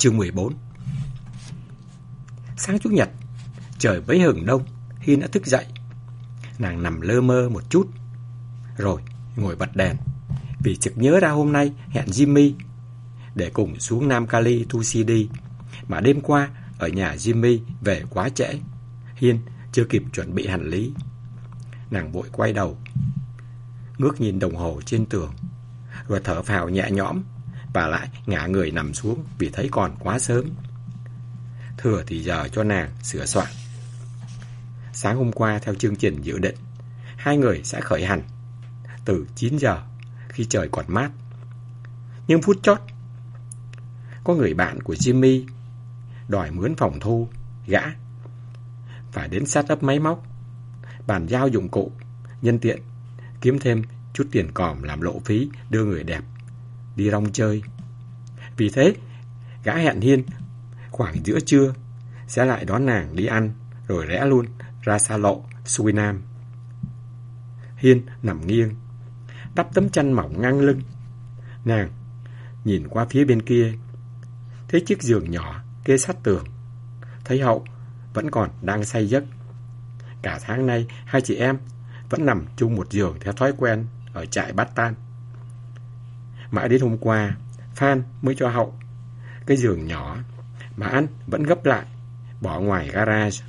Chương 14 Sáng Chủ nhật, trời mới hừng đông, Hiên đã thức dậy. Nàng nằm lơ mơ một chút, rồi ngồi bật đèn. Vì trực nhớ ra hôm nay hẹn Jimmy để cùng xuống Nam Cali thu CD. Mà đêm qua ở nhà Jimmy về quá trễ. Hiên chưa kịp chuẩn bị hành lý. Nàng vội quay đầu, ngước nhìn đồng hồ trên tường, rồi thở phào nhẹ nhõm và lại ngả người nằm xuống vì thấy còn quá sớm. Thừa thì giờ cho nàng sửa soạn. Sáng hôm qua theo chương trình dự định, hai người sẽ khởi hành từ 9 giờ khi trời còn mát. Nhưng phút chót, có người bạn của Jimmy đòi mướn phòng thu, gã. Phải đến sát ấp máy móc, bàn giao dụng cụ, nhân tiện, kiếm thêm chút tiền còm làm lộ phí đưa người đẹp đi rong chơi. Vì thế, gã hẹn Hiên khoảng giữa trưa sẽ lại đón nàng đi ăn rồi rẽ luôn ra xa lộ Suriname. Hiên nằm nghiêng, đắp tấm chăn mỏng ngang lưng. Nàng nhìn qua phía bên kia, thấy chiếc giường nhỏ kê sát tường. Thấy Hậu vẫn còn đang say giấc. Cả tháng nay, hai chị em vẫn nằm chung một giường theo thói quen ở trại Bát Tan. Mãi đến hôm qua, Phan mới cho Hậu cái giường nhỏ mà anh vẫn gấp lại, bỏ ngoài garage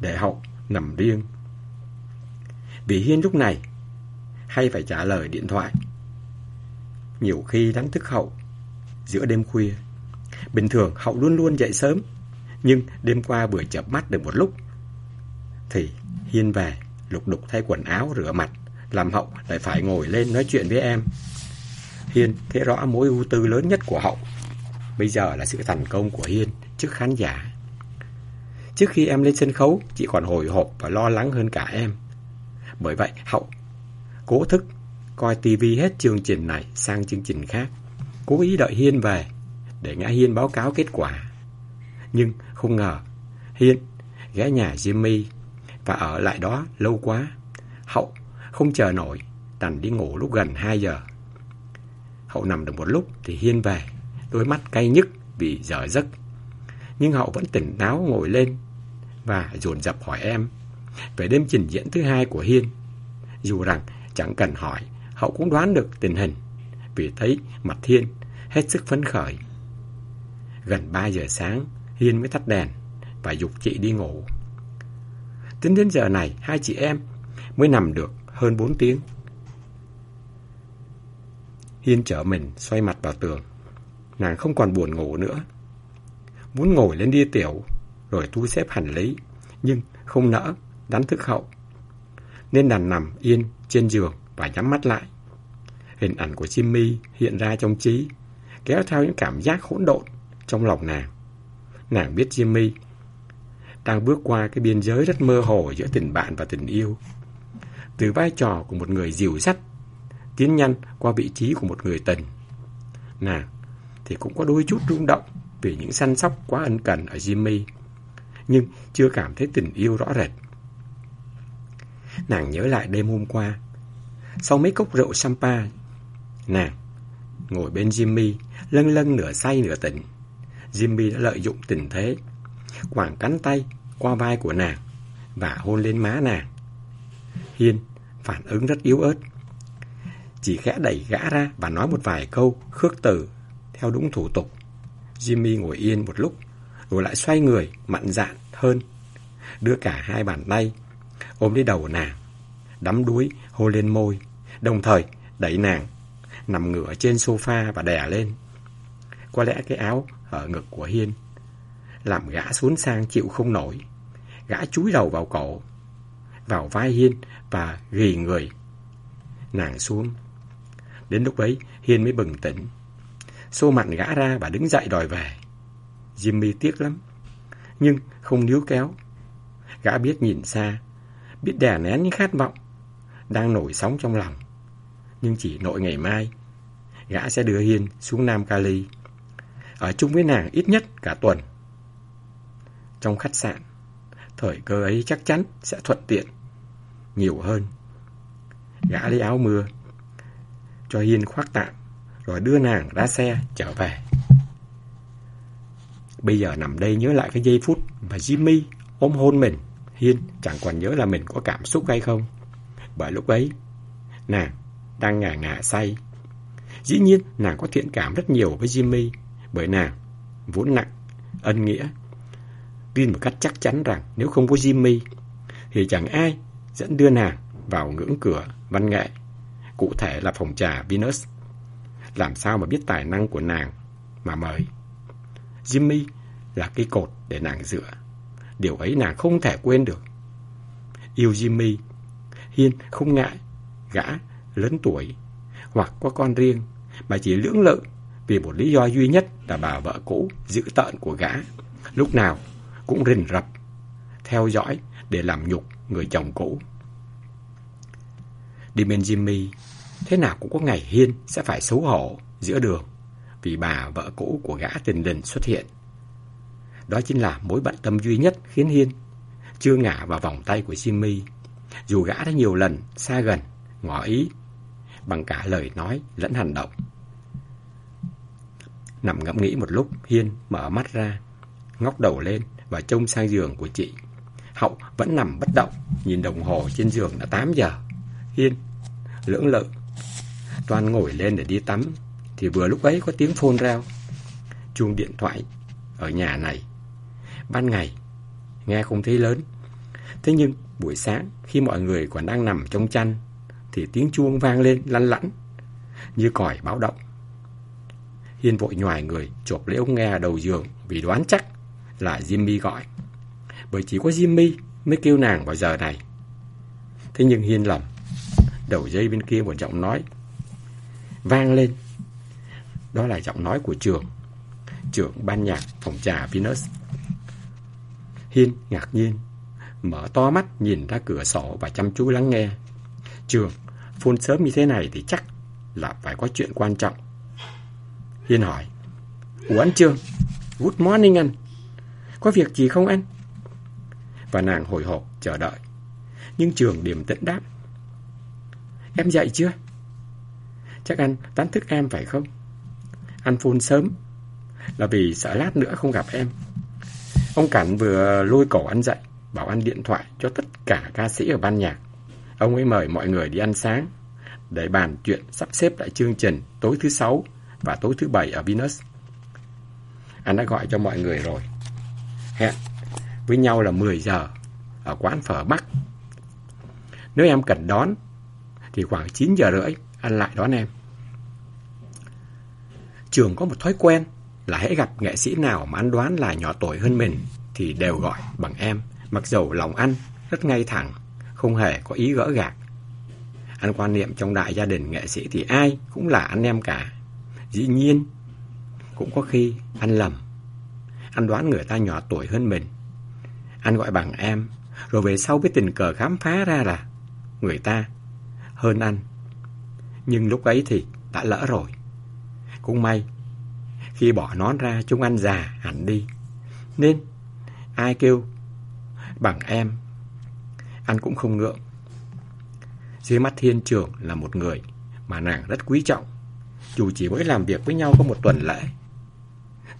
để Hậu nằm riêng. Vì Hiên lúc này hay phải trả lời điện thoại. Nhiều khi đánh thức Hậu giữa đêm khuya. Bình thường Hậu luôn luôn dậy sớm, nhưng đêm qua vừa chập mắt được một lúc thì Hiên về lục đục thay quần áo rửa mặt, làm Hậu lại phải ngồi lên nói chuyện với em. Hiên thấy rõ mối ưu tư lớn nhất của Hậu. Bây giờ là sự thành công của Hiên trước khán giả. Trước khi em lên sân khấu, chị còn hồi hộp và lo lắng hơn cả em. Bởi vậy, Hậu cố thức coi tivi hết chương trình này sang chương trình khác. Cố ý đợi Hiên về để ngã Hiên báo cáo kết quả. Nhưng không ngờ, Hiên ghé nhà Jimmy và ở lại đó lâu quá. Hậu không chờ nổi, đành đi ngủ lúc gần 2 giờ. Hậu nằm được một lúc thì Hiên về, đôi mắt cay nhức vì dở giấc. Nhưng Hậu vẫn tỉnh táo ngồi lên và dồn dập hỏi em về đêm trình diễn thứ hai của Hiên. Dù rằng chẳng cần hỏi, Hậu cũng đoán được tình hình vì thấy mặt Hiên hết sức phấn khởi. Gần 3 giờ sáng, Hiên mới tắt đèn và dục chị đi ngủ. Tính đến giờ này, hai chị em mới nằm được hơn 4 tiếng. Hiên trở mình xoay mặt vào tường. Nàng không còn buồn ngủ nữa. Muốn ngồi lên đi tiểu, rồi thu xếp hành lý, nhưng không nỡ, đánh thức hậu. Nên đàn nằm yên trên giường và nhắm mắt lại. Hình ảnh của Jimmy hiện ra trong trí, kéo theo những cảm giác hỗn độn trong lòng nàng. Nàng biết Jimmy đang bước qua cái biên giới rất mơ hồ giữa tình bạn và tình yêu. Từ vai trò của một người dìu dắt tiến nhanh qua vị trí của một người tình. Nàng thì cũng có đôi chút rung động vì những săn sóc quá ân cần ở Jimmy, nhưng chưa cảm thấy tình yêu rõ rệt. Nàng nhớ lại đêm hôm qua, sau mấy cốc rượu Sampa, nàng ngồi bên Jimmy, lân lân nửa say nửa tỉnh. Jimmy đã lợi dụng tình thế, quảng cánh tay qua vai của nàng và hôn lên má nàng. Hiên phản ứng rất yếu ớt, chỉ khẽ đẩy gã ra và nói một vài câu khước từ theo đúng thủ tục. Jimmy ngồi yên một lúc, rồi lại xoay người, mặn dạn hơn. Đưa cả hai bàn tay, ôm lấy đầu nàng, đắm đuối, hôn lên môi, đồng thời đẩy nàng, nằm ngửa trên sofa và đè lên. Có lẽ cái áo ở ngực của Hiên làm gã xuống sang chịu không nổi. Gã chúi đầu vào cổ, vào vai Hiên và ghi người. Nàng xuống. Đến lúc ấy, Hiên mới bừng tỉnh. Xô mặt gã ra và đứng dậy đòi về. Jimmy tiếc lắm, nhưng không níu kéo. Gã biết nhìn xa, biết đè nén những khát vọng, đang nổi sóng trong lòng. Nhưng chỉ nội ngày mai, gã sẽ đưa Hiên xuống Nam Cali. Ở chung với nàng ít nhất cả tuần. Trong khách sạn, thời cơ ấy chắc chắn sẽ thuận tiện nhiều hơn. Gã lấy áo mưa, cho Hiên khoác tạm, rồi đưa nàng ra xe trở về. Bây giờ nằm đây nhớ lại cái giây phút mà Jimmy ôm hôn mình, Hiên chẳng còn nhớ là mình có cảm xúc hay không. Bởi lúc ấy, nàng đang ngả ngả say. Dĩ nhiên, nàng có thiện cảm rất nhiều với Jimmy, bởi nàng vốn nặng, ân nghĩa. Tin một cách chắc chắn rằng nếu không có Jimmy, thì chẳng ai dẫn đưa nàng vào ngưỡng cửa văn nghệ, cụ thể là phòng trà Venus. Làm sao mà biết tài năng của nàng mà mời. Jimmy là cây cột để nàng dựa. Điều ấy nàng không thể quên được. Yêu Jimmy, Hiên không ngại, gã lớn tuổi hoặc có con riêng mà chỉ lưỡng lự vì một lý do duy nhất là bà vợ cũ giữ tợn của gã. Lúc nào cũng rình rập, theo dõi để làm nhục người chồng cũ. Đi bên Jimmy, thế nào cũng có ngày Hiên sẽ phải xấu hổ giữa đường vì bà vợ cũ của gã tình đình xuất hiện. Đó chính là mối bận tâm duy nhất khiến Hiên chưa ngả vào vòng tay của Jimmy, dù gã đã nhiều lần xa gần, ngỏ ý, bằng cả lời nói lẫn hành động. Nằm ngẫm nghĩ một lúc, Hiên mở mắt ra, ngóc đầu lên và trông sang giường của chị. Hậu vẫn nằm bất động, nhìn đồng hồ trên giường đã 8 giờ. Hiên lưỡng lự, Toan ngồi lên để đi tắm, thì vừa lúc ấy có tiếng phone reo. Chuông điện thoại ở nhà này. Ban ngày, nghe không thấy lớn. Thế nhưng buổi sáng khi mọi người còn đang nằm trong chăn, thì tiếng chuông vang lên lăn lẵn, như còi báo động. Hiên vội nhòi người chộp lấy ống nghe đầu giường vì đoán chắc là Jimmy gọi. Bởi chỉ có Jimmy mới kêu nàng vào giờ này. Thế nhưng Hiên lầm. Đầu dây bên kia một giọng nói vang lên. Đó là giọng nói của trường, trưởng ban nhạc phòng trà Venus. Hiên ngạc nhiên, mở to mắt nhìn ra cửa sổ và chăm chú lắng nghe. Trường, phun sớm như thế này thì chắc là phải có chuyện quan trọng. Hiên hỏi, Ủa anh Trường, good morning anh. Có việc gì không anh? Và nàng hồi hộp chờ đợi. Nhưng Trường điềm tĩnh đáp. Em dậy chưa? Chắc anh tán thức em phải không? Anh phun sớm là vì sợ lát nữa không gặp em. Ông Cảnh vừa lôi cổ anh dậy, bảo anh điện thoại cho tất cả ca sĩ ở ban nhạc. Ông ấy mời mọi người đi ăn sáng để bàn chuyện sắp xếp lại chương trình tối thứ sáu và tối thứ bảy ở Venus. Anh đã gọi cho mọi người rồi. Hẹn với nhau là 10 giờ ở quán phở Bắc. Nếu em cần đón thì khoảng 9 giờ rưỡi anh lại đón em. Trường có một thói quen là hãy gặp nghệ sĩ nào mà anh đoán là nhỏ tuổi hơn mình thì đều gọi bằng em, mặc dầu lòng anh rất ngay thẳng, không hề có ý gỡ gạc. Anh quan niệm trong đại gia đình nghệ sĩ thì ai cũng là anh em cả. Dĩ nhiên, cũng có khi anh lầm. Anh đoán người ta nhỏ tuổi hơn mình. Anh gọi bằng em, rồi về sau với tình cờ khám phá ra là người ta hơn anh. Nhưng lúc ấy thì đã lỡ rồi. Cũng may, khi bỏ nón ra chúng anh già hẳn đi. Nên, ai kêu bằng em, anh cũng không ngượng. Dưới mắt thiên trường là một người mà nàng rất quý trọng, dù chỉ mới làm việc với nhau có một tuần lễ.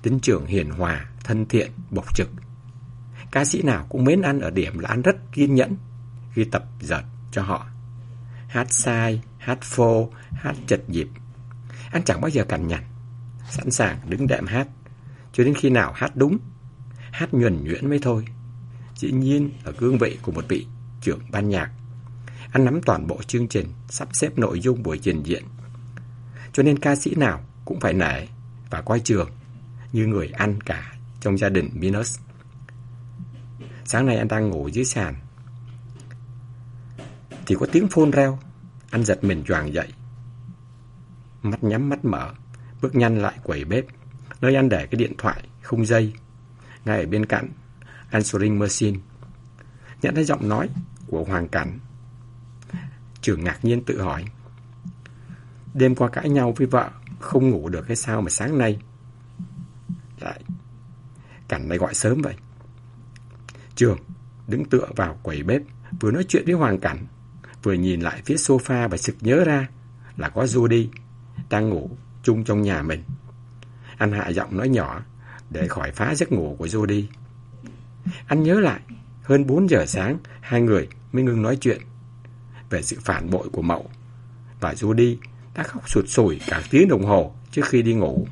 Tính trưởng hiền hòa, thân thiện, bộc trực. Ca sĩ nào cũng mến ăn ở điểm là ăn rất kiên nhẫn khi tập giật cho họ. Hát sai, hát phô, hát chật dịp. Anh chẳng bao giờ cằn nhằn, sẵn sàng đứng đệm hát, cho đến khi nào hát đúng, hát nhuần nhuyễn mới thôi. Dĩ nhiên ở cương vị của một vị trưởng ban nhạc, anh nắm toàn bộ chương trình, sắp xếp nội dung buổi trình diễn. Cho nên ca sĩ nào cũng phải nể và coi trường như người ăn cả trong gia đình Minus. Sáng nay anh đang ngủ dưới sàn. Thì có tiếng phôn reo. Anh giật mình choàng dậy. Mắt nhắm mắt mở, bước nhanh lại quầy bếp, nơi anh để cái điện thoại không dây. Ngay ở bên cạnh, answering machine. Nhận thấy giọng nói của Hoàng Cảnh. Trường ngạc nhiên tự hỏi. Đêm qua cãi nhau với vợ, không ngủ được hay sao mà sáng nay lại Cảnh lại gọi sớm vậy. Trường đứng tựa vào quầy bếp, vừa nói chuyện với Hoàng Cảnh, vừa nhìn lại phía sofa và sực nhớ ra là có Judy đang ngủ chung trong nhà mình. Anh hạ giọng nói nhỏ, để khỏi phá giấc ngủ của Jody. Anh nhớ lại, hơn 4 giờ sáng, hai người mới ngừng nói chuyện về sự phản bội của Mậu. Và Jody đã khóc sụt sùi cả tiếng đồng hồ trước khi đi ngủ.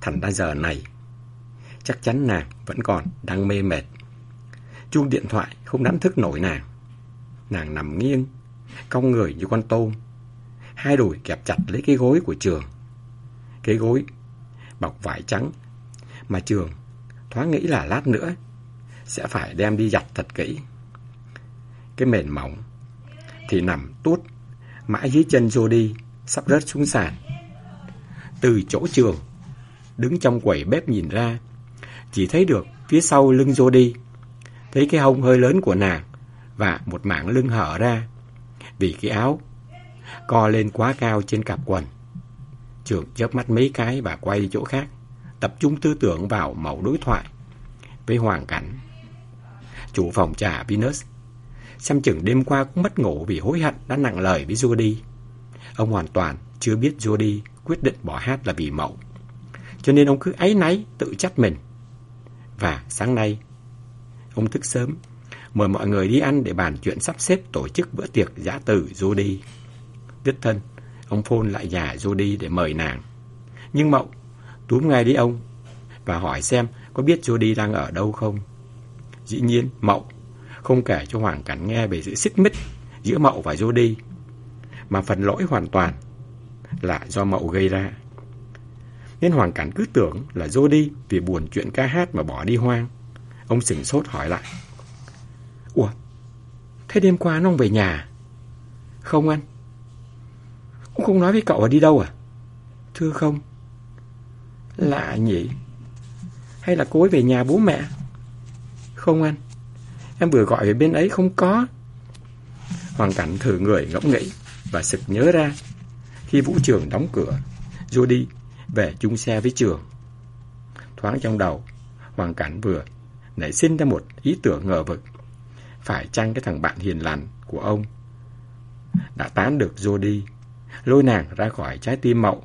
Thành ra giờ này, chắc chắn nàng vẫn còn đang mê mệt. Chuông điện thoại không đánh thức nổi nàng. Nàng nằm nghiêng, cong người như con tôm. Hai đùi kẹp chặt lấy cái gối của trường. Cái gối bọc vải trắng mà trường thoáng nghĩ là lát nữa sẽ phải đem đi giặt thật kỹ. Cái mền mỏng thì nằm tuốt mãi dưới chân đi sắp rớt xuống sàn. Từ chỗ trường, đứng trong quầy bếp nhìn ra, chỉ thấy được phía sau lưng đi thấy cái hông hơi lớn của nàng và một mảng lưng hở ra vì cái áo co lên quá cao trên cặp quần. Trường chớp mắt mấy cái và quay đi chỗ khác, tập trung tư tưởng vào mẫu đối thoại với Hoàng Cảnh. Chủ phòng trà Venus, xem chừng đêm qua cũng mất ngủ vì hối hận đã nặng lời với Jody. Ông hoàn toàn chưa biết Jody quyết định bỏ hát là vì mẫu. Cho nên ông cứ áy náy tự trách mình. Và sáng nay, ông thức sớm, mời mọi người đi ăn để bàn chuyện sắp xếp tổ chức bữa tiệc giã từ Jody. đích thân, ông phôn lại nhà Jody để mời nàng. Nhưng Mậu túm ngay đi ông và hỏi xem có biết Jody đang ở đâu không. Dĩ nhiên, Mậu không kể cho Hoàng Cảnh nghe về sự xích mích giữa Mậu và Jody, mà phần lỗi hoàn toàn là do Mậu gây ra. Nên Hoàng Cảnh cứ tưởng là Jody vì buồn chuyện ca hát mà bỏ đi hoang. Ông sửng sốt hỏi lại. Ủa, thế đêm qua nó không về nhà? Không anh. Cũng không nói với cậu là đi đâu à? Thưa không. Lạ nhỉ? Hay là cô ấy về nhà bố mẹ? Không anh. Em vừa gọi về bên ấy không có. Hoàng Cảnh thử người ngẫm nghĩ và sực nhớ ra. Khi vũ trường đóng cửa, Jody về chung xe với trường. Thoáng trong đầu, Hoàng Cảnh vừa nảy sinh ra một ý tưởng ngờ vực. Phải chăng cái thằng bạn hiền lành của ông đã tán được Jody, lôi nàng ra khỏi trái tim mậu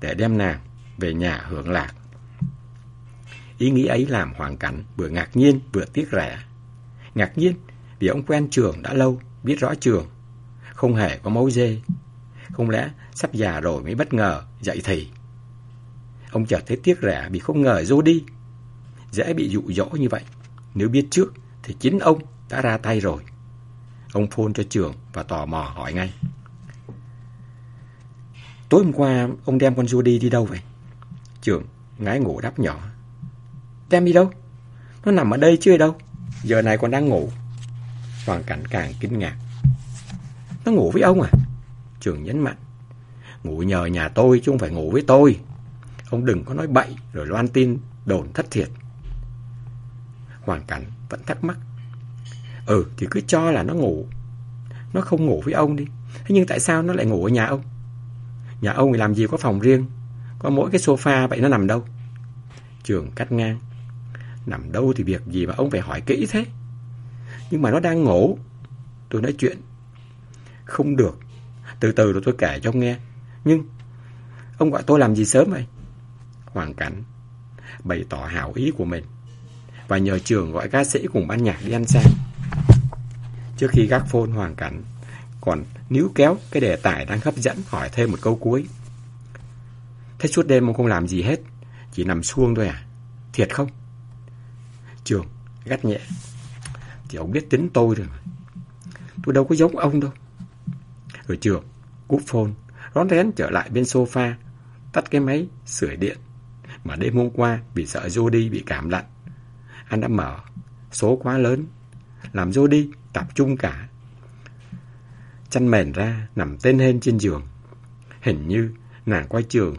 để đem nàng về nhà hưởng lạc. Ý nghĩ ấy làm Hoàng Cảnh vừa ngạc nhiên vừa tiếc rẻ. Ngạc nhiên vì ông quen trường đã lâu, biết rõ trường, không hề có máu dê. Không lẽ sắp già rồi mới bất ngờ dậy thì. Ông chợt thấy tiếc rẻ vì không ngờ Jody. Dễ bị dụ dỗ như vậy. Nếu biết trước thì chính ông đã ra tay rồi. Ông phone cho trường và tò mò hỏi ngay. Tối hôm qua, ông đem con Judy đi đâu vậy? Trường ngái ngủ đáp nhỏ. Đem đi đâu? Nó nằm ở đây chưa đâu? Giờ này còn đang ngủ. Hoàng cảnh càng kinh ngạc. Nó ngủ với ông à? Trường nhấn mạnh. Ngủ nhờ nhà tôi chứ không phải ngủ với tôi. Ông đừng có nói bậy rồi loan tin đồn thất thiệt. Hoàng cảnh vẫn thắc mắc. Ừ thì cứ cho là nó ngủ. Nó không ngủ với ông đi. Thế nhưng tại sao nó lại ngủ ở nhà ông? Nhà ông thì làm gì có phòng riêng. Có mỗi cái sofa vậy nó nằm đâu? Trường cắt ngang. Nằm đâu thì việc gì mà ông phải hỏi kỹ thế? Nhưng mà nó đang ngủ. Tôi nói chuyện. Không được. Từ từ rồi tôi kể cho ông nghe. Nhưng ông gọi tôi làm gì sớm vậy? Hoàng Cảnh bày tỏ hảo ý của mình và nhờ trường gọi ca sĩ cùng ban nhạc đi ăn sáng. Trước khi gác phone hoàn Cảnh còn níu kéo cái đề tài đang hấp dẫn hỏi thêm một câu cuối. Thế suốt đêm ông không làm gì hết, chỉ nằm xuông thôi à? Thiệt không? Trường gắt nhẹ. Thì ông biết tính tôi rồi Tôi đâu có giống ông đâu. Rồi trường cúp phone, rón rén trở lại bên sofa, tắt cái máy sửa điện. Mà đêm hôm qua vì sợ Jody bị cảm lạnh, anh đã mở số quá lớn, làm Jody tập trung cả. Chăn mền ra, nằm tên hên trên giường. Hình như nàng quay trường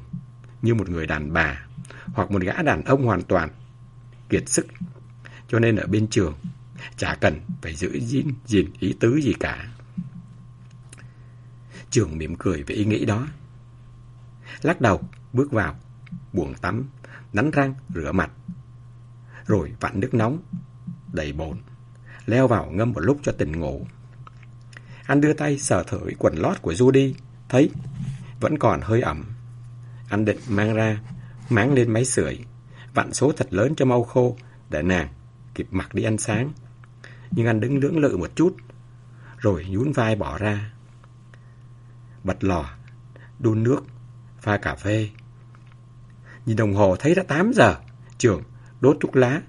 như một người đàn bà hoặc một gã đàn ông hoàn toàn kiệt sức. Cho nên ở bên trường chả cần phải giữ gìn, gìn ý tứ gì cả. Trường mỉm cười về ý nghĩ đó. Lắc đầu, bước vào, buồng tắm, đánh răng, rửa mặt. Rồi vặn nước nóng, đầy bồn, leo vào ngâm một lúc cho tỉnh ngủ. Anh đưa tay sờ thử quần lót của Judy, thấy vẫn còn hơi ẩm. Anh định mang ra, máng lên máy sưởi, vặn số thật lớn cho mau khô để nàng kịp mặc đi ăn sáng. Nhưng anh đứng lưỡng lự một chút, rồi nhún vai bỏ ra. Bật lò, đun nước, pha cà phê. Nhìn đồng hồ thấy đã 8 giờ, trường đốt thuốc lá,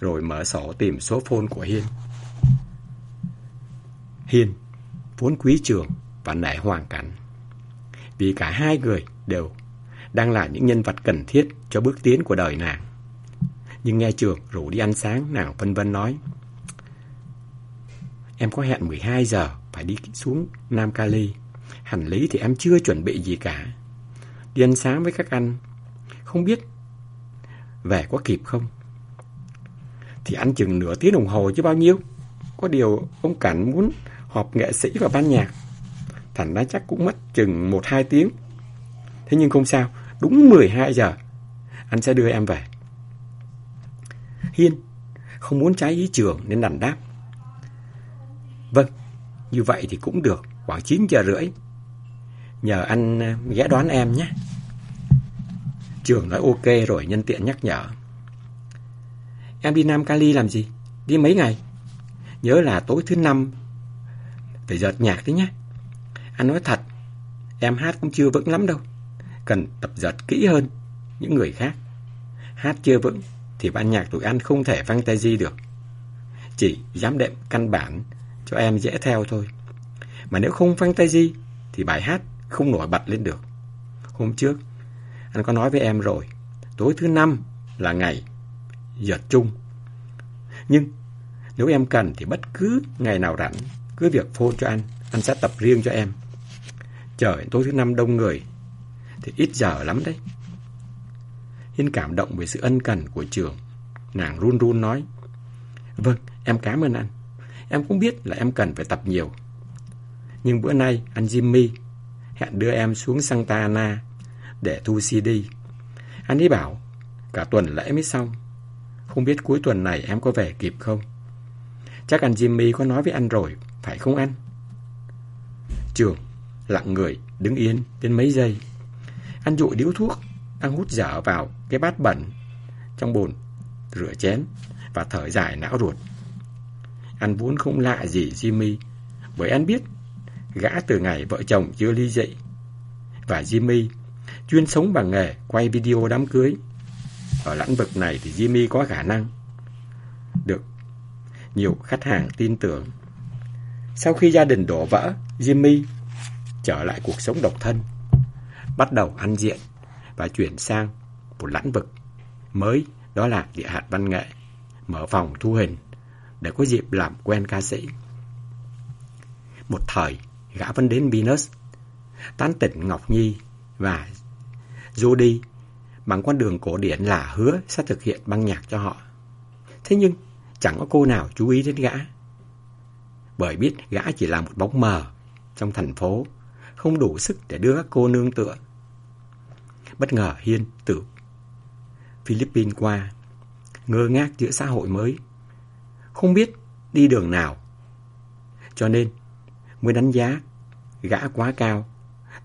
rồi mở sổ tìm số phone của Hiên. Hiên vốn quý trường và nể hoàn cảnh. Vì cả hai người đều đang là những nhân vật cần thiết cho bước tiến của đời nàng. Nhưng nghe trường rủ đi ăn sáng, nàng vân vân nói. Em có hẹn 12 giờ phải đi xuống Nam Cali. Hành lý thì em chưa chuẩn bị gì cả. Đi ăn sáng với các anh. Không biết về có kịp không? Thì ăn chừng nửa tiếng đồng hồ chứ bao nhiêu. Có điều ông Cảnh muốn họp nghệ sĩ và ban nhạc. Thành ra chắc cũng mất chừng 1-2 tiếng. Thế nhưng không sao, đúng 12 giờ, anh sẽ đưa em về. Hiên không muốn trái ý trường nên đành đáp. Vâng, như vậy thì cũng được, khoảng 9 giờ rưỡi. Nhờ anh ghé đoán em nhé. Trường nói ok rồi nhân tiện nhắc nhở. Em đi Nam Cali làm gì? Đi mấy ngày? Nhớ là tối thứ năm phải dợt nhạc đấy nhé. Anh nói thật, em hát cũng chưa vững lắm đâu. Cần tập dợt kỹ hơn những người khác. Hát chưa vững thì ban nhạc tụi anh không thể phăng tay di được. Chỉ dám đệm căn bản cho em dễ theo thôi. Mà nếu không phăng tay di thì bài hát không nổi bật lên được. Hôm trước, anh có nói với em rồi, tối thứ năm là ngày giật chung. Nhưng nếu em cần thì bất cứ ngày nào rảnh, cứ việc phone cho anh, anh sẽ tập riêng cho em. Trời tối thứ năm đông người thì ít giờ lắm đấy. Hiên cảm động về sự ân cần của trường. Nàng run run nói. Vâng, em cảm ơn anh. Em cũng biết là em cần phải tập nhiều. Nhưng bữa nay anh Jimmy hẹn đưa em xuống Santa Ana để thu CD. Anh ấy bảo cả tuần lễ mới xong. Không biết cuối tuần này em có về kịp không? Chắc anh Jimmy có nói với anh rồi, phải không anh? Trường lặng người, đứng yên đến mấy giây. Anh dụi điếu thuốc, đang hút dở vào cái bát bẩn trong bồn rửa chén và thở dài não ruột. Anh vốn không lạ gì Jimmy, bởi anh biết gã từ ngày vợ chồng chưa ly dị. Và Jimmy chuyên sống bằng nghề quay video đám cưới. Ở lĩnh vực này thì Jimmy có khả năng được nhiều khách hàng tin tưởng. Sau khi gia đình đổ vỡ, Jimmy trở lại cuộc sống độc thân, bắt đầu ăn diện và chuyển sang một lĩnh vực mới đó là địa hạt văn nghệ, mở phòng thu hình để có dịp làm quen ca sĩ. Một thời, gã vẫn đến Venus, tán tỉnh Ngọc Nhi và Jody bằng con đường cổ điển là hứa sẽ thực hiện băng nhạc cho họ. Thế nhưng, chẳng có cô nào chú ý đến gã. Bởi biết gã chỉ là một bóng mờ trong thành phố, không đủ sức để đưa các cô nương tựa. Bất ngờ Hiên từ Philippines qua, ngơ ngác giữa xã hội mới, không biết đi đường nào. Cho nên, mới đánh giá gã quá cao,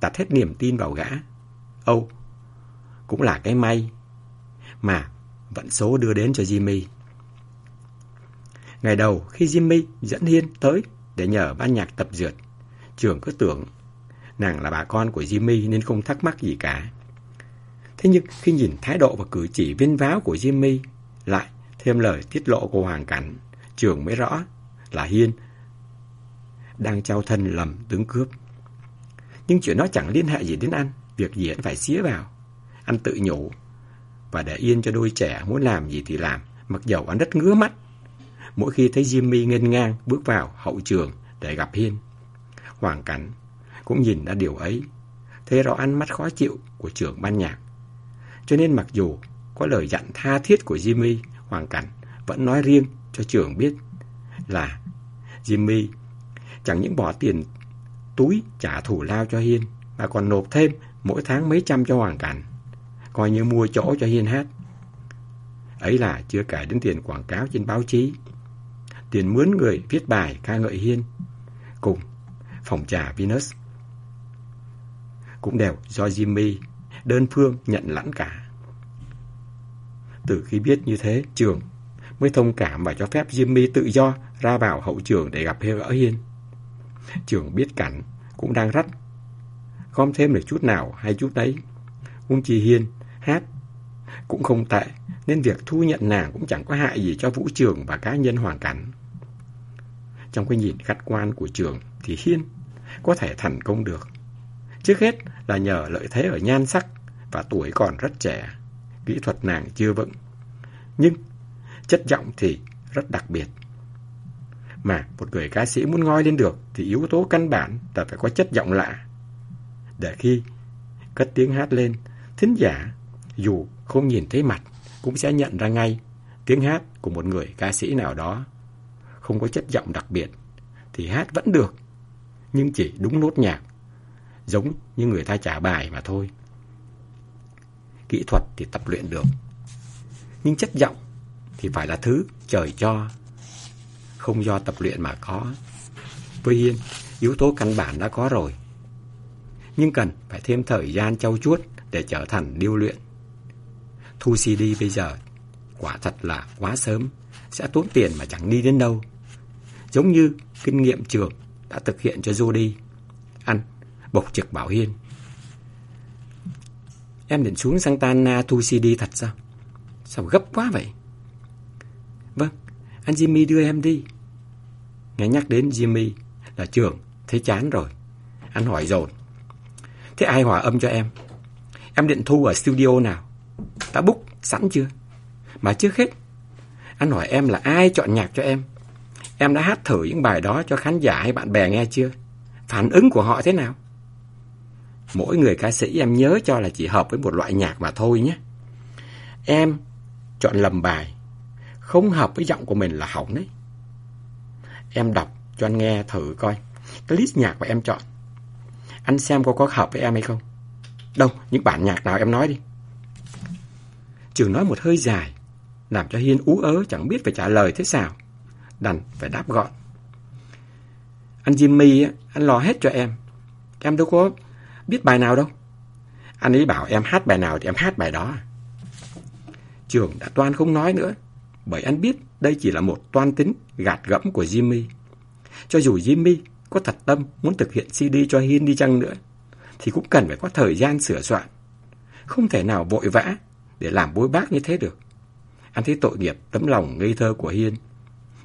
đặt hết niềm tin vào gã. Âu, cũng là cái may mà vận số đưa đến cho Jimmy. Ngày đầu khi Jimmy dẫn Hiên tới để nhờ ban nhạc tập dượt, trường cứ tưởng nàng là bà con của Jimmy nên không thắc mắc gì cả. Thế nhưng khi nhìn thái độ và cử chỉ viên váo của Jimmy, lại thêm lời tiết lộ của hoàn cảnh, trường mới rõ là Hiên đang trao thân lầm tướng cướp. Nhưng chuyện đó chẳng liên hệ gì đến anh, việc gì anh phải xía vào. Anh tự nhủ và để yên cho đôi trẻ muốn làm gì thì làm, mặc dầu anh rất ngứa mắt. Mỗi khi thấy Jimmy nghênh ngang bước vào hậu trường để gặp Hiên. hoàng cảnh cũng nhìn ra điều ấy, thấy rõ ánh mắt khó chịu của trưởng ban nhạc. Cho nên mặc dù có lời dặn tha thiết của Jimmy, hoàng cảnh vẫn nói riêng cho trưởng biết là Jimmy chẳng những bỏ tiền túi trả thủ lao cho Hiên mà còn nộp thêm mỗi tháng mấy trăm cho hoàng cảnh, coi như mua chỗ cho Hiên hát. Ấy là chưa kể đến tiền quảng cáo trên báo chí, tiền mướn người viết bài ca ngợi Hiên, cùng phòng trà Venus. Cũng đều do Jimmy đơn phương nhận lãnh cả. Từ khi biết như thế, trường mới thông cảm và cho phép Jimmy tự do ra vào hậu trường để gặp gỡ Hiên. Trường biết cảnh cũng đang rắt, không thêm được chút nào hay chút đấy. cũng Chi Hiên hát cũng không tệ, nên việc thu nhận nàng cũng chẳng có hại gì cho vũ trường và cá nhân hoàn cảnh. Trong cái nhìn khách quan của trường thì Hiên có thể thành công được. Trước hết là nhờ lợi thế ở nhan sắc và tuổi còn rất trẻ, kỹ thuật nàng chưa vững. Nhưng chất giọng thì rất đặc biệt. Mà một người ca sĩ muốn ngoi lên được thì yếu tố căn bản là phải có chất giọng lạ. Để khi cất tiếng hát lên, thính giả dù không nhìn thấy mặt cũng sẽ nhận ra ngay tiếng hát của một người ca sĩ nào đó. Không có chất giọng đặc biệt thì hát vẫn được, nhưng chỉ đúng nốt nhạc, giống như người ta trả bài mà thôi. Kỹ thuật thì tập luyện được, nhưng chất giọng thì phải là thứ trời cho, không do tập luyện mà có. Với Hiên, yếu tố căn bản đã có rồi, nhưng cần phải thêm thời gian trau chuốt để trở thành điêu luyện. Thu CD bây giờ quả thật là quá sớm, sẽ tốn tiền mà chẳng đi đến đâu. Giống như kinh nghiệm trường đã thực hiện cho Jody. Ăn, bộc trực bảo Hiên. Em định xuống Santana thu CD thật sao? Sao gấp quá vậy? Vâng, anh Jimmy đưa em đi. Nghe nhắc đến Jimmy là trường, thấy chán rồi. Anh hỏi rồi. Thế ai hòa âm cho em? Em định thu ở studio nào? Đã book sẵn chưa? Mà trước hết, anh hỏi em là ai chọn nhạc cho em? Em đã hát thử những bài đó cho khán giả hay bạn bè nghe chưa? Phản ứng của họ thế nào? Mỗi người ca sĩ em nhớ cho là chỉ hợp với một loại nhạc mà thôi nhé. Em chọn lầm bài, không hợp với giọng của mình là hỏng đấy. Em đọc cho anh nghe thử coi cái list nhạc mà em chọn. Anh xem có có hợp với em hay không? Đâu, những bản nhạc nào em nói đi. Trường nói một hơi dài, làm cho Hiên ú ớ chẳng biết phải trả lời thế sao. Đành phải đáp gọn. Anh Jimmy, anh lo hết cho em. Em đâu có biết bài nào đâu. Anh ấy bảo em hát bài nào thì em hát bài đó. Trường đã toan không nói nữa, bởi anh biết đây chỉ là một toan tính gạt gẫm của Jimmy. Cho dù Jimmy có thật tâm muốn thực hiện CD cho Hiên đi chăng nữa, thì cũng cần phải có thời gian sửa soạn. Không thể nào vội vã để làm bối bác như thế được. Anh thấy tội nghiệp, tấm lòng ngây thơ của Hiên.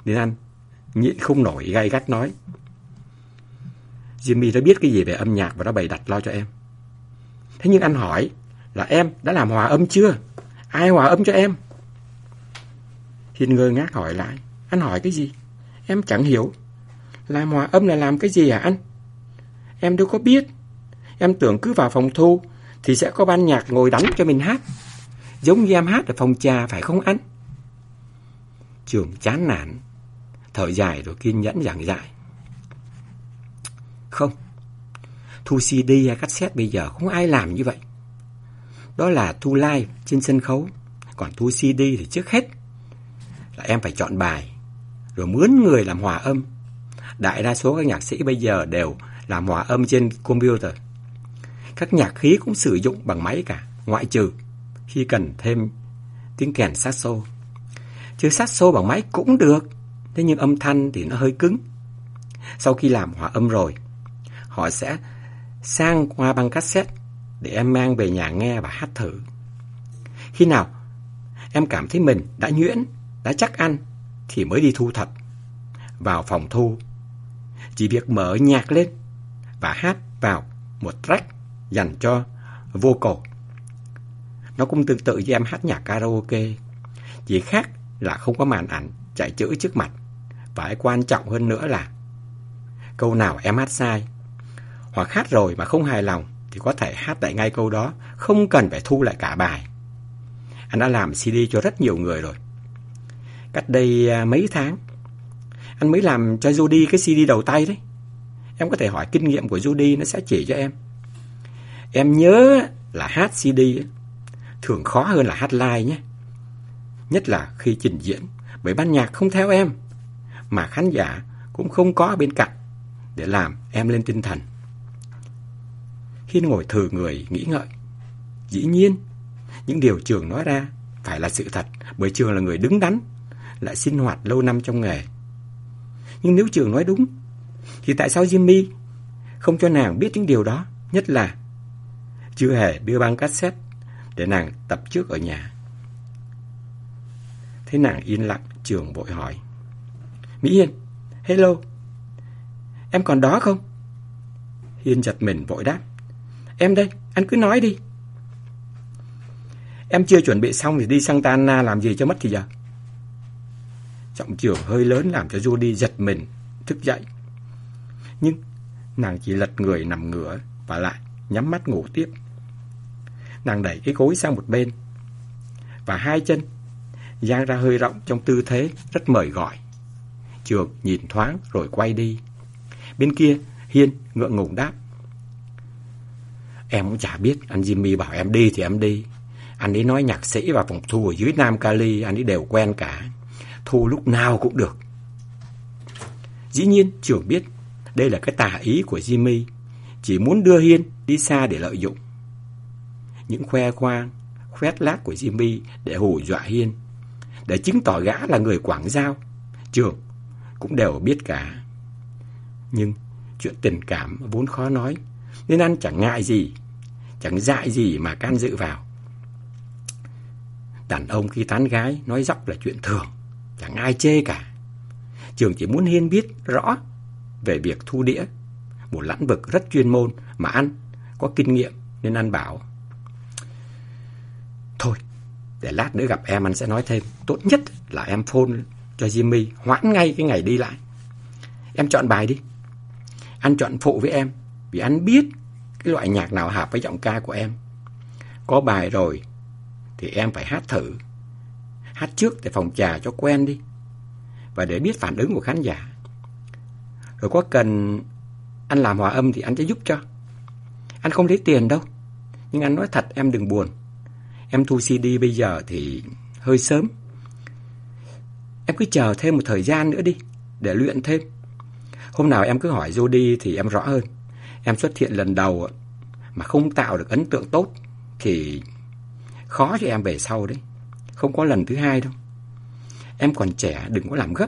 Nên anh nhịn không nổi, gay gắt nói. Jimmy đã biết cái gì về âm nhạc và đã bày đặt lo cho em. Thế nhưng anh hỏi là em đã làm hòa âm chưa? Ai hòa âm cho em? Hiên ngơ ngác hỏi lại. Anh hỏi cái gì? Em chẳng hiểu. Làm hòa âm là làm cái gì hả anh? Em đâu có biết. Em tưởng cứ vào phòng thu thì sẽ có ban nhạc ngồi đánh cho mình hát. Giống như em hát ở phòng trà phải không anh? Trường chán nản, thở dài rồi kiên nhẫn giảng dạy. Không, thu CD hay cassette bây giờ không ai làm như vậy. Đó là thu live trên sân khấu, còn thu CD thì trước hết là em phải chọn bài, rồi mướn người làm hòa âm. Đại đa số các nhạc sĩ bây giờ đều làm hòa âm trên computer. Các nhạc khí cũng sử dụng bằng máy cả, ngoại trừ khi cần thêm tiếng kèn sát xô. Chứ saxo bằng máy cũng được, thế nhưng âm thanh thì nó hơi cứng. Sau khi làm hòa âm rồi, họ sẽ sang qua băng cassette để em mang về nhà nghe và hát thử. Khi nào em cảm thấy mình đã nhuyễn, đã chắc ăn thì mới đi thu thật. Vào phòng thu, chỉ việc mở nhạc lên và hát vào một track dành cho vocal. Nó cũng tương tự như em hát nhạc karaoke, chỉ khác là không có màn ảnh chạy chữ trước mặt. Và quan trọng hơn nữa là câu nào em hát sai hoặc hát rồi mà không hài lòng thì có thể hát lại ngay câu đó, không cần phải thu lại cả bài. Anh đã làm CD cho rất nhiều người rồi. Cách đây à, mấy tháng, anh mới làm cho Judy cái CD đầu tay đấy. Em có thể hỏi kinh nghiệm của Judy nó sẽ chỉ cho em. Em nhớ là hát CD thường khó hơn là hát live nhé. Nhất là khi trình diễn, bởi ban nhạc không theo em, mà khán giả cũng không có bên cạnh để làm em lên tinh thần. Hiên ngồi thừa người nghĩ ngợi. Dĩ nhiên, những điều trường nói ra phải là sự thật, bởi Trường là người đứng đắn, lại sinh hoạt lâu năm trong nghề. Nhưng nếu Trường nói đúng, thì tại sao Jimmy không cho nàng biết những điều đó, nhất là chưa hề đưa băng cassette để nàng tập trước ở nhà. Thế nàng yên lặng, Trường vội hỏi. Mỹ Hiên, hello, em còn đó không? Hiên giật mình vội đáp. Em đây, anh cứ nói đi. Em chưa chuẩn bị xong thì đi sang Tana làm gì cho mất thì giờ? Trọng trường hơi lớn làm cho Judy giật mình, thức dậy. Nhưng nàng chỉ lật người nằm ngửa và lại nhắm mắt ngủ tiếp. Nàng đẩy cái gối sang một bên và hai chân dang ra hơi rộng trong tư thế rất mời gọi. Trường nhìn thoáng rồi quay đi. Bên kia, Hiên ngượng ngùng đáp. Em cũng chả biết, anh Jimmy bảo em đi thì em đi. Anh ấy nói nhạc sĩ và phòng thu ở dưới Nam Cali, anh ấy đều quen cả. Thu lúc nào cũng được. Dĩ nhiên, trưởng biết đây là cái tà ý của Jimmy, chỉ muốn đưa Hiên đi xa để lợi dụng. Những khoe khoang, khoét lác của Jimmy để hù dọa Hiên, để chứng tỏ gã là người quảng giao. Trường cũng đều biết cả. Nhưng chuyện tình cảm vốn khó nói, nên anh chẳng ngại gì, chẳng dại gì mà can dự vào. Đàn ông khi tán gái nói dóc là chuyện thường, chẳng ai chê cả. Trường chỉ muốn Hiên biết rõ về việc thu đĩa, một lãnh vực rất chuyên môn mà anh có kinh nghiệm nên anh bảo. Để lát nữa gặp em anh sẽ nói thêm. Tốt nhất là em phone cho Jimmy, hoãn ngay cái ngày đi lại. Em chọn bài đi. Anh chọn phụ với em, vì anh biết cái loại nhạc nào hợp với giọng ca của em. Có bài rồi thì em phải hát thử. Hát trước để phòng trà cho quen đi. Và để biết phản ứng của khán giả. Rồi có cần anh làm hòa âm thì anh sẽ giúp cho. Anh không lấy tiền đâu. Nhưng anh nói thật, em đừng buồn. Em thu CD bây giờ thì hơi sớm. Em cứ chờ thêm một thời gian nữa đi, để luyện thêm. Hôm nào em cứ hỏi Jody thì em rõ hơn. Em xuất hiện lần đầu mà không tạo được ấn tượng tốt thì khó cho em về sau đấy. Không có lần thứ hai đâu. Em còn trẻ đừng có làm gấp.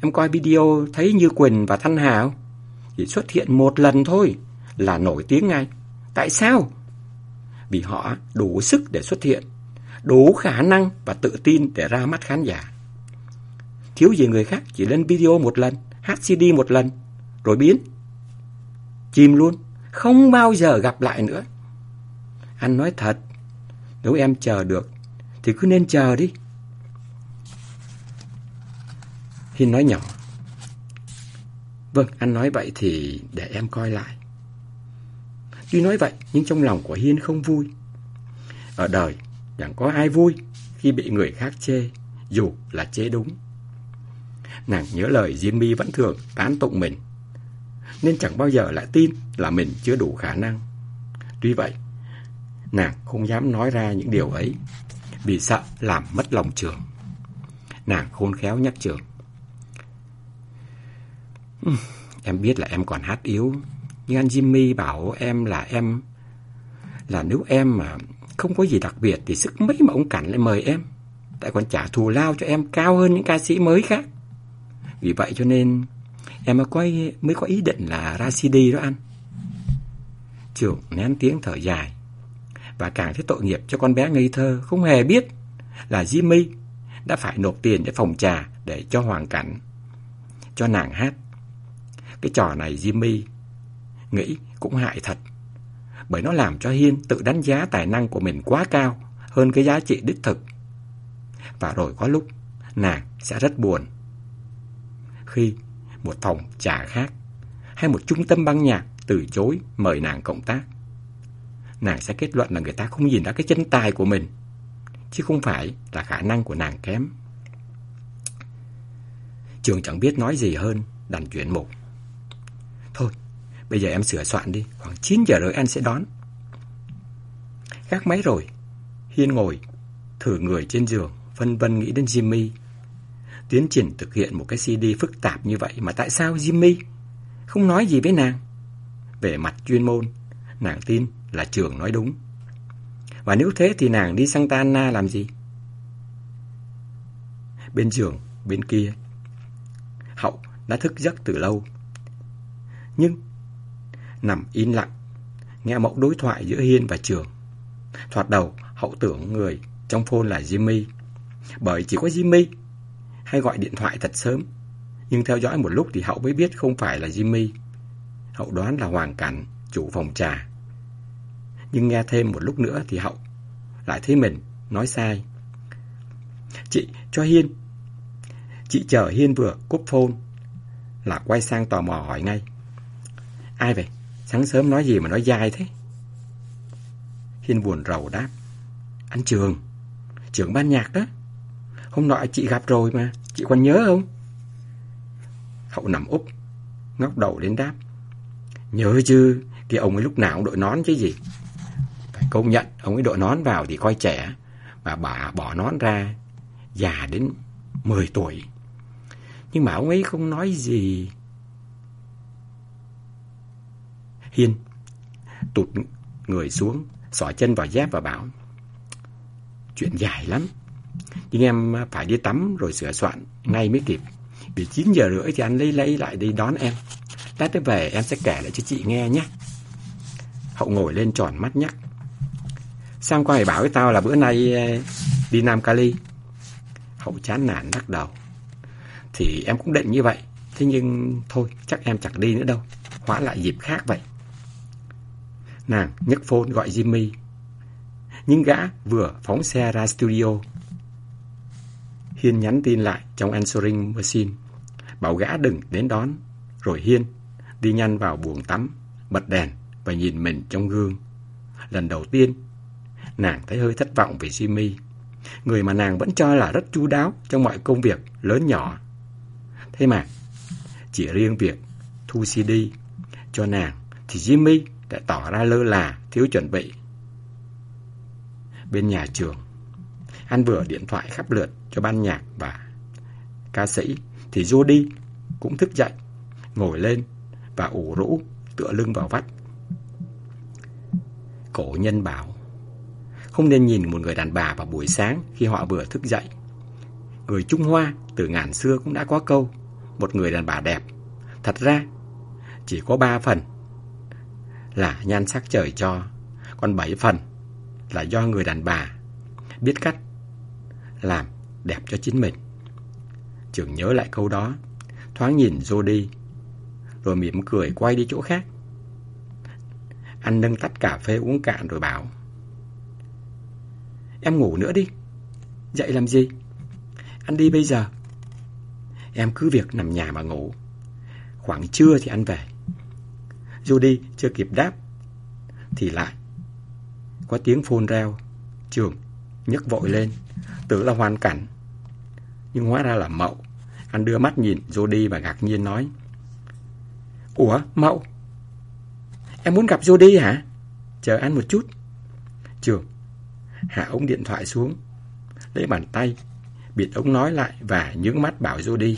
Em coi video thấy Như Quỳnh và Thanh Hà không? Chỉ xuất hiện một lần thôi là nổi tiếng ngay. Tại sao? Vì họ đủ sức để xuất hiện, đủ khả năng và tự tin để ra mắt khán giả. Thiếu gì người khác chỉ lên video một lần, hát CD một lần, rồi biến. Chìm luôn, không bao giờ gặp lại nữa. Anh nói thật, nếu em chờ được thì cứ nên chờ đi. Hiên nói nhỏ. Vâng, anh nói vậy thì để em coi lại. Tuy nói vậy, nhưng trong lòng của Hiên không vui. Ở đời, chẳng có ai vui khi bị người khác chê, dù là chê đúng. Nàng nhớ lời Jimmy vẫn thường tán tụng mình, nên chẳng bao giờ lại tin là mình chưa đủ khả năng. Tuy vậy, nàng không dám nói ra những điều ấy, vì sợ làm mất lòng trường. Nàng khôn khéo nhắc trường. Em biết là em còn hát yếu, nhưng anh Jimmy bảo em là em... Là nếu em mà không có gì đặc biệt thì sức mấy mà ông Cảnh lại mời em. Tại còn trả thù lao cho em cao hơn những ca sĩ mới khác. Vì vậy cho nên em mới có, mới có ý định là ra CD đó anh. Trường nén tiếng thở dài và càng thấy tội nghiệp cho con bé ngây thơ không hề biết là Jimmy đã phải nộp tiền để phòng trà để cho Hoàng Cảnh cho nàng hát. Cái trò này Jimmy nghĩ cũng hại thật. Bởi nó làm cho Hiên tự đánh giá tài năng của mình quá cao hơn cái giá trị đích thực. Và rồi có lúc nàng sẽ rất buồn khi một phòng trà khác hay một trung tâm băng nhạc từ chối mời nàng cộng tác. Nàng sẽ kết luận là người ta không nhìn ra cái chân tài của mình, chứ không phải là khả năng của nàng kém. Trường chẳng biết nói gì hơn, đành chuyển mục. Thôi, bây giờ em sửa soạn đi, khoảng 9 giờ rồi anh sẽ đón. Gác máy rồi, Hiên ngồi, thử người trên giường, vân vân nghĩ đến Jimmy. Tiến triển thực hiện một cái CD phức tạp như vậy mà tại sao Jimmy không nói gì với nàng? Về mặt chuyên môn, nàng tin là trường nói đúng. Và nếu thế thì nàng đi Santa Ana làm gì? bên giường bên kia. Hậu đã thức giấc từ lâu. Nhưng nằm yên lặng, nghe mẫu đối thoại giữa Hiên và Trường. Thoạt đầu, Hậu tưởng người trong phone là Jimmy. Bởi chỉ có Jimmy hay gọi điện thoại thật sớm. Nhưng theo dõi một lúc thì Hậu mới biết không phải là Jimmy. Hậu đoán là Hoàng Cảnh, chủ phòng trà. Nhưng nghe thêm một lúc nữa thì Hậu lại thấy mình nói sai. Chị cho Hiên. Chị chờ Hiên vừa cúp phone là quay sang tò mò hỏi ngay. Ai vậy? Sáng sớm nói gì mà nói dai thế? Hiên buồn rầu đáp. Anh Trường, trưởng ban nhạc đó. Hôm nọ chị gặp rồi mà, chị còn nhớ không? Hậu nằm úp, ngóc đầu đến đáp. Nhớ chứ, Thì ông ấy lúc nào cũng đội nón chứ gì. Phải công nhận, ông ấy đội nón vào thì coi trẻ, và bà bỏ nón ra, già đến 10 tuổi. Nhưng mà ông ấy không nói gì. Hiên tụt người xuống, xỏ chân vào dép và bảo Chuyện dài lắm. Nhưng em phải đi tắm rồi sửa soạn ngay mới kịp. Vì 9 giờ rưỡi thì anh lấy lấy lại đi đón em. Lát tới về em sẽ kể lại cho chị nghe nhé. Hậu ngồi lên tròn mắt nhắc sang qua mày bảo với tao là bữa nay ờ, đi Nam Cali. Hậu chán nản lắc đầu Thì em cũng định như vậy Thế nhưng thôi chắc em chẳng đi nữa đâu. Hóa lại dịp khác vậy. Nàng nhấc phone gọi Jimmy. Nhưng gã vừa phóng xe ra studio. Hiên nhắn tin lại trong answering machine. Bảo gã đừng đến đón. Rồi Hiên đi nhanh vào buồng tắm, Bật đèn và nhìn mình trong gương. Lần đầu tiên, Nàng thấy hơi thất vọng về Jimmy. Người mà nàng vẫn cho là rất chu đáo Trong mọi công việc lớn nhỏ. Thế mà, Chỉ riêng việc thu CD Cho nàng Thì Jimmy đã tỏ ra lơ là, Thiếu chuẩn bị. Bên nhà trường Anh vừa điện thoại khắp lượt cho ban nhạc và ca sĩ, Thì Jody cũng thức dậy, Ngồi lên và ủ rũ, tựa lưng vào vách Cổ nhân bảo, Không nên nhìn một người đàn bà vào buổi sáng khi họ vừa thức dậy. Người Trung Hoa từ ngàn xưa cũng đã có câu, Một người đàn bà đẹp Thật ra, chỉ có ba phần là nhan sắc trời cho. Còn bảy phần là do người đàn bà biết cách làm đẹp cho chính mình. Trường nhớ lại câu đó, Thoáng nhìn Jody Rồi mỉm cười quay đi chỗ khác. Anh nâng tách cà phê uống cạn rồi bảo, Em ngủ nữa đi. Dậy làm gì? Anh đi bây giờ. Em cứ việc nằm nhà mà ngủ. Khoảng trưa thì anh về. Judy chưa kịp đáp, Thì lại Có tiếng phôn reo, Trường nhấc vội lên, Tưởng là hoàn cảnh. Nhưng hóa ra là Mậu. Anh đưa mắt nhìn Judy và ngạc nhiên nói, Ủa, Mậu, Em muốn gặp Judy hả? Chờ anh một chút. Trường hạ ống điện thoại xuống, Lấy bàn tay, Bịt ống nói lại và nhướng mắt bảo Judy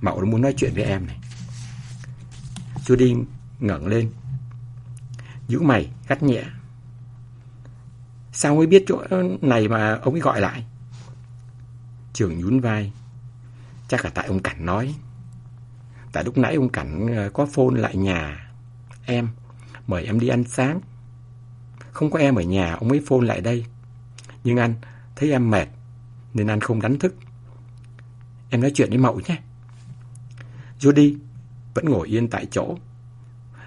Mậu muốn nói chuyện với em này. Judy ngẩng lên. Nhíu mày gắt nhẹ. Sao mới biết chỗ này mà ông ấy gọi lại? Trường nhún vai. Chắc là tại ông Cảnh nói. Tại lúc nãy ông Cảnh ờ, có phone lại nhà Em, Mời em đi ăn sáng. Không có em ở nhà, ông ấy phone lại đây. Nhưng anh thấy em mệt, Nên anh không đánh thức. Em nói chuyện với Mậu nhé. Judy vẫn ngồi yên tại chỗ.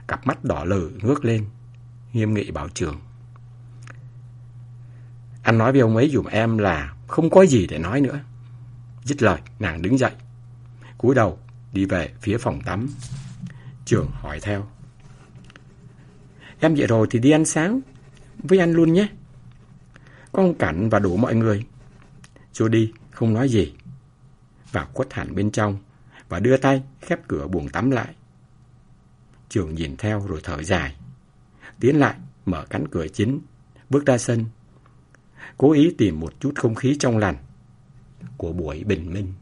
Cặp mắt đỏ lử ngước lên, nghiêm nghị bảo trường. Anh nói với ông ấy dùm em là không có gì để nói nữa. Dứt lời, nàng đứng dậy, cúi đầu đi về phía phòng tắm. Trường hỏi theo. Em vậy rồi thì đi ăn sáng với anh luôn nhé. Con cảnh và đủ mọi người. Jody không nói gì. và quất hẳn bên trong và đưa tay khép cửa buồng tắm lại. Trường nhìn theo rồi thở dài. Tiến lại, mở cánh cửa chính, bước ra sân. Cố ý tìm một chút không khí trong lành của buổi bình minh.